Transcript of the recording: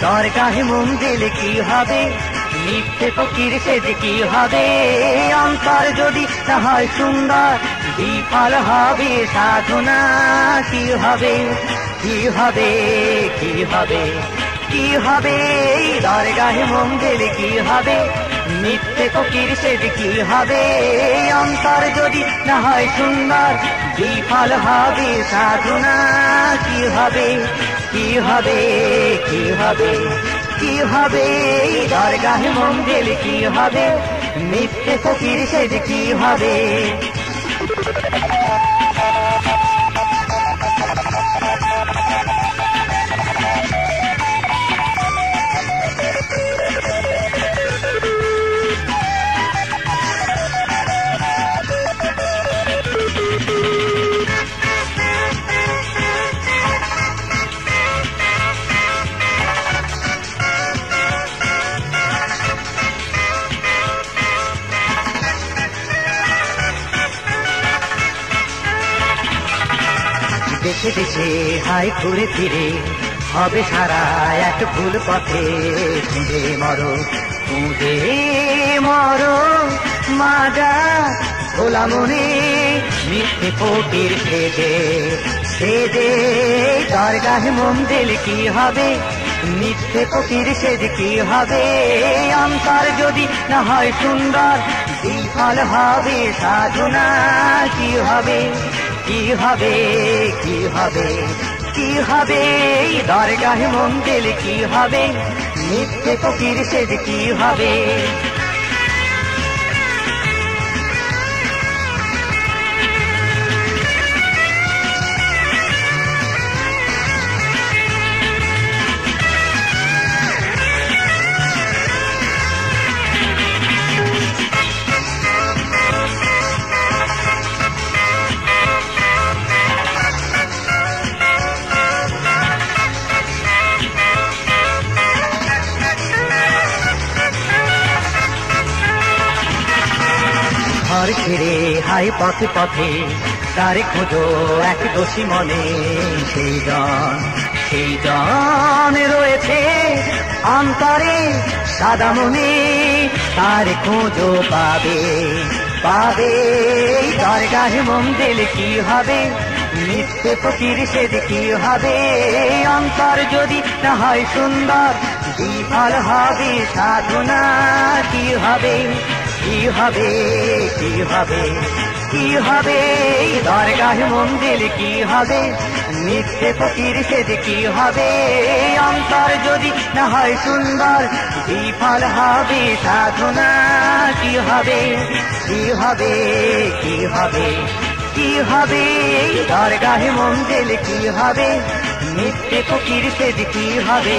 দরগাহে মন দিলে কি হবে? মিথ্যে ফকির সেজে কি হবে? অন্তর যদি না সুন্দর, বিফল হবে সাধনা, কি হবে? কি হবে? কি হবে? কি হবে? দরগাহে মন দিলে কি হবে? মিথ্যে ফকির সেজে কি হবে। অন্তর যদি না হয় সুন্দর, বিফল হবে সাধনা। কি হবে? কি হবে? কি হবে? কি হবে? দরগাহে মন্দির কি হবে? মিথ্যে ফকির সেজ কি হবে। দেশে দেশে হাই ঘুরে ফিরে। হবে সারা এক ভুল পথে। খুঁজে মরো খুঁজে মরো মাজা ভোলা মনে। মিথ্যে ফকির সেজে সেজে, দরগাহে মন্দির কি হবে? মিথ্যে ফকির সেজ কি হবে? অন্তর যদি না হয় সুন্দর, বিফল হবে, সাধনা কি হবে? কি হবে কি হবে কি হবে? দরগাহ মন্দির কি হবে? নিত্য ফকির সেজ কি হবে? ঘর ছেড়ে হাই পথে পথে, তারে খোঁজো এক দোষী মনে। সেই জন সেই জন রয়েছে অন্তরে সাদা মনে, তার খোঁজো পাবে পাবে দরগাহে মন্দির কি হবে? মিথ্যে ফকির সেদ কি হবে? অন্তর যদি না হয় সুন্দর, বিফল হবে, সাধনা কি হবে? কি হবে কি হবে কি হবে? দরগাহে মন্দির কি হবে? মিথ্যে ফকির সেজ কি হবে? অন্তর যদি না হয় সুন্দর, বিফল হবে সাধনা। কি হবে কি হবে কি হবে কি হবে? দরগাহে মন্দির কি হবে? মিথ্যে ফকির সেজ কি হবে?